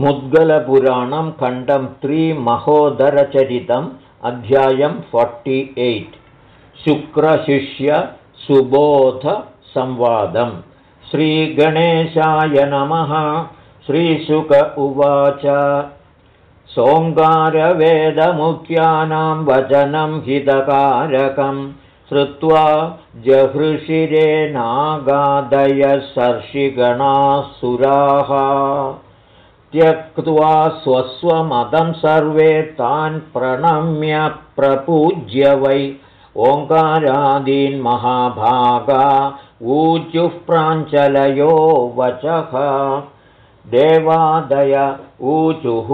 मुद्गलपुराणं खण्डं त्रिमहोदरचरितम् अध्यायं forty eight. शुक्रशिष्यसुबोधसंवादं श्रीगणेशाय नमः। श्रीशुक उवाच। सोङ्गारवेदमुख्यानां वचनं हितकारकं श्रुत्वा जहृषिरे नागादयसर्षिगणासुराः त्यक्त्वा स्वस्वमतं सर्वे तान् प्रणम्य प्रपूज्य वै। ओङ्कारादीन्महाभागा ऊचुः प्राञ्चलयो वचः। देवादय ऊचुः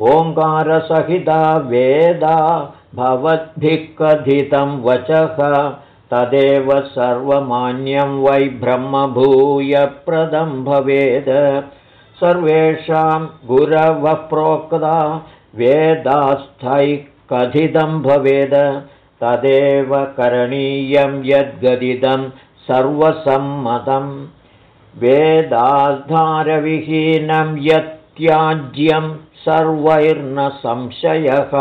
ओङ्कारसहिता वेदा भवद्भिः कथितं वचः। तदेव सर्वमान्यं वै ब्रह्मभूयप्रदं भवेत् सर्वेषां गुरवः प्रोक्ता वेदास्थैः कथितं भवेद तदेव करणीयं यद्गदितं सर्वसम्मतं वेदाधारविहीनं यत्याज्यं सर्वैर्न संशयः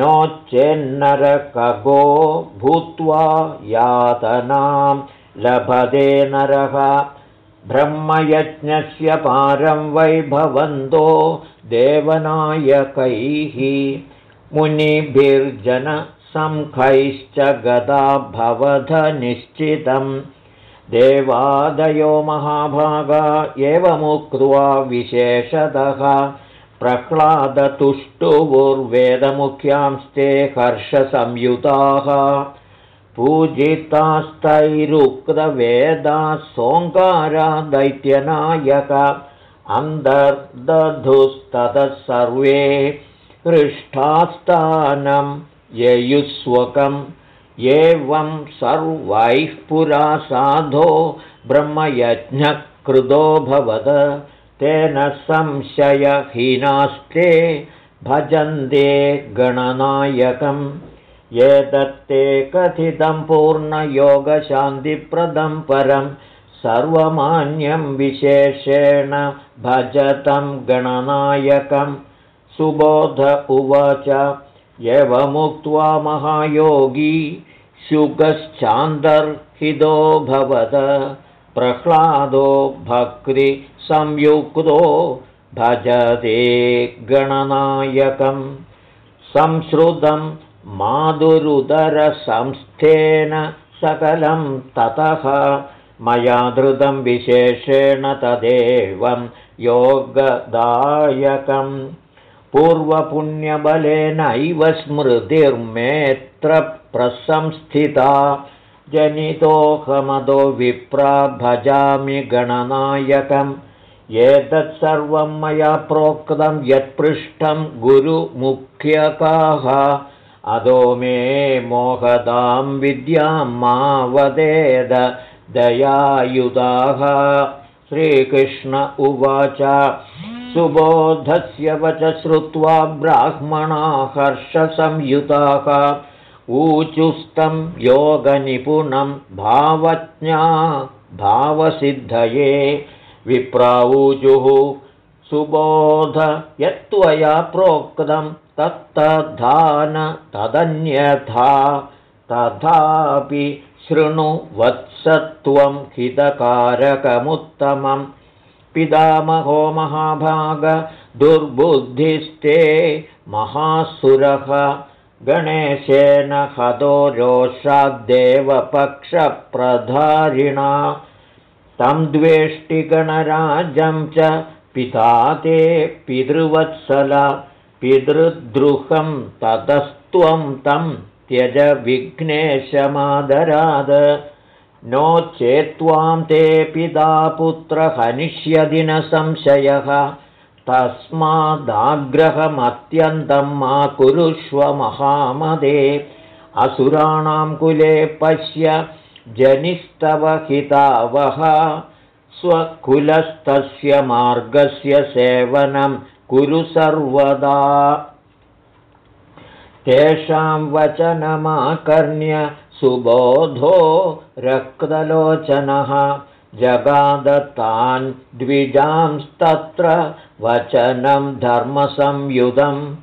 नो चेन्नरकगो भूत्वा यातनां लभते नरः ब्रह्मयज्ञस्य पारं वैभवन्तो देवनायकैः। मुनिभिर्जनसङ्खैश्च गदा भवधनिश्चितं देवादयो महाभागा एवमुक्त्वा विशेषतः प्रह्लादतुष्टुवुर्वेदमुख्यांस्ते हर्षसंयुताः पूजितास्तैरुक्तवेदा सोङ्कारा दैत्यनायक अन्तर्दधुस्ततः सर्वे हृष्ठास्थानं ययुस्वकम् एवं सर्वैः पुरा साधो ब्रह्मयज्ञकृतो भवद तेन संशयहीनास्ते भजन्ते गणनायकम् एतत्ते कथितं पूर्णयोगशान्तिप्रदं परं सर्वमान्यं विशेषेण भजतं गणनायकं। सुबोध उवाच एवमुक्त्वा महायोगी शुकश्चान्दर्हितो भवद प्रह्लादो भक्तिसंयुक्तो भजते गणनायकं संश्रुतं माधुरुदरसंस्थेन सकलं ततः मया धृतं विशेषेण तदेवं योगदायकं पूर्वपुण्यबलेनैव स्मृतिर्मेऽत्र प्रसंस्थिता जनितोऽहमदो विप्रा भजामि गणनायकम्। एतत्सर्वं मया प्रोक्तं यत्पृष्ठं गुरुमुख्यकाः अदो मे मोहदां विद्यां मा वदेद दयायुधाः श्रीकृष्ण उवाच सुबोधस्य वच श्रुत्वा ब्राह्मणा हर्षसंयुताः ऊचुस्तं योगनिपुणं भावज्ञा भावसिद्धये विप्रावूचुः सुबोध यत्त्वया प्रोक्तं तत्तधान तदन्यथा तथापि शृणु वत्सत्वं हितकारकमुत्तमं पितामहो महाभाग दुर्बुद्धिस्ते महासुरः। गणेशेन हतो रोषाद्देवपक्षप्रधारिणा। तं द्वेष्टिगणराजं च पिता ते पितृवत्सल पितृद्रुहं ततस्त्वं तं त्यज विघ्नेशमादराद। नो चेत्त्वां ते पिता पुत्रहनिष्यदि न संशयः। तस्मादाग्रहमत्यन्तं मा कुरुष्व महामदे। असुराणां कुले पश्य जनिस्तव हितावः। स्वकुलस्तस्य मार्गस्य सेवनं कुरु सर्वदा। तेषां वचनमाकर्ण्य सुबोधो रक्तलोचनः। जगादतान् द्विजांस्तत्र वचनं धर्मसंयुधं।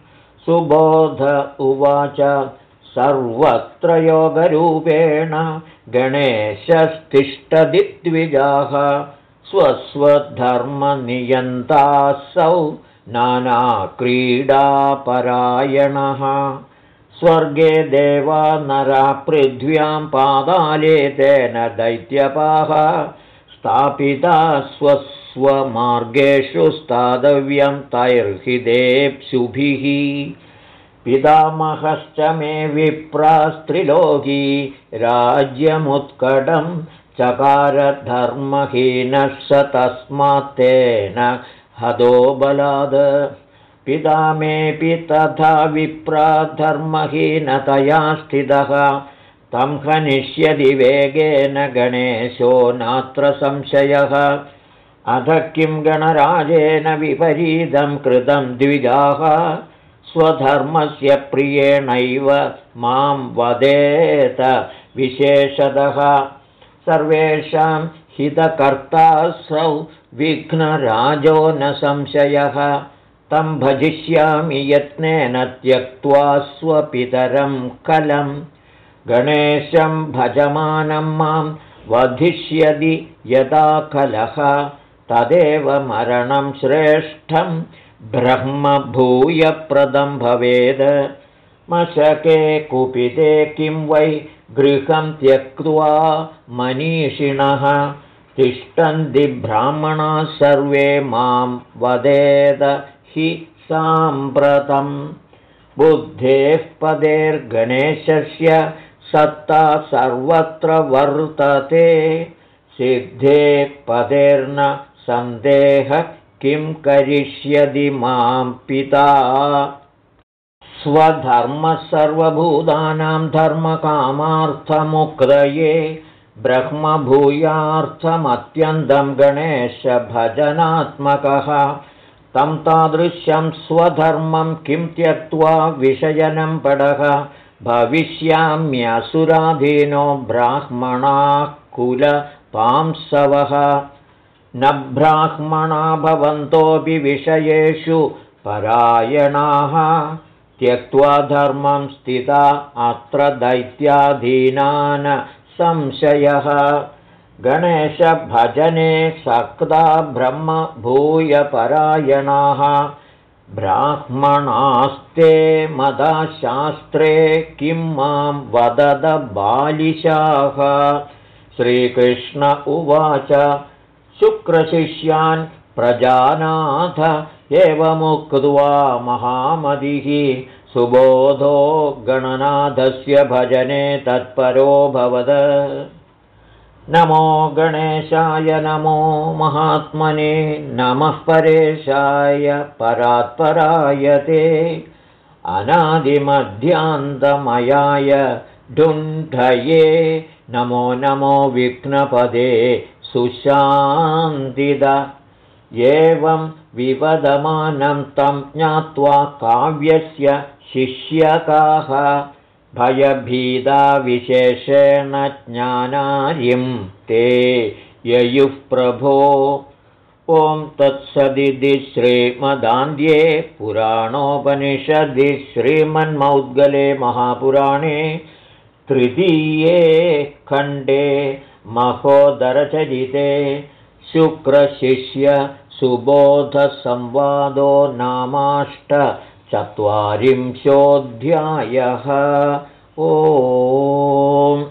सुबोध उवाच सर्वत्र योगरूपेण गणेशस्तिष्ठदिद्विजाः स्वस्वधर्मनियन्तासौ नानाक्रीडापरायणः। स्वर्गे देवा नरा पृथ्व्यां पादाले तेन दैत्यपाः। स्थापिता स्वस्वमार्गेषु स्थातव्यं तैर्हिदेप्सुभिः पितामहश्च मे विप्रास्त्रिलोकी राज्यमुत्कडं चकारधर्महीनः स तस्मात् हदो बलाद। पिता मेऽपि तथा विप्राधर्महीनतया स्थितः। तं हनिष्यति वेगेन गणेशो नात्र संशयः। अध किं गणराजेन विपरीतं कृतं द्विजाः? स्वधर्मस्य प्रियेणैव मां वदेत विशेषतः। सर्वेषां हितकर्तासौ विघ्नराजो न संशयः। तं भजिष्यामि यत्नेन त्यक्त्वा स्वपितरं कलं गणेशं भजमानं मां वधिष्यति यदा कलः। तदेव मरणं श्रेष्ठं। ब्रह्मभूयप्रदं भवेद्। मशके कुपिते किं वै गृहं त्यक्त्वा मनीषिणः तिष्ठन्ति ब्राह्मणाः सर्वे मां वदेद हि साम्प्रतं। बुद्धेः पदेर्गणेशस्य सत्ता सर्वत्र वर्तते। सिद्धे पदेर्न सन्देहः किं करिष्यति मां पिता। स्वधर्मः सर्वभूतानां धर्मकामार्थमुक्तये ब्रह्मभूयार्थमत्यन्तं गणेशभजनात्मकः। तं तादृश्यं स्वधर्मं किं त्यक्त्वा विषयनं पडः। भविष्याम्यसुराधीनो ब्राह्मणाः कुलपांसवः। न ब्राह्मणा भवन्तोऽपि विषयेषु परायणाः। त्यक्त्वा धर्मं स्थिता अत्र दैत्याधीनान् संशयः। गणेशभजने सक्ता ब्रह्मभूयपरायणाः। ब्राह्मणास्ते मदशास्त्रे किं मां वदद बालिशाः। श्रीकृष्ण उवाच शुक्रशिष्यान् प्रजानाथ एवमुक्त्वा महामतिः सुबोधो गणनाथस्य भजने तत्परो भवद। नमो गणेशाय नमो महात्मने नमः परेशाय परात्पराय ते। अनादिमध्यान्तमयाय ढुण्ढये। नमो नमो विघ्नपदे सुशान्तिद। एवं विवदमानं तं ज्ञात्वा काव्यस्य शिष्यकाः भयभीदा विशेषेण ज्ञानार्यं ते ययुः प्रभो। ॐ तत्सदिति श्रीमदान्ध्ये पुराणोपनिषदि श्रीमन्मौद्गले महापुराणे तृतीये खण्डे महोदरचरिते शुक्रशिष्यसुबोधसंवादो नामाष्ट चत्वारिंशोऽध्यायः। ओ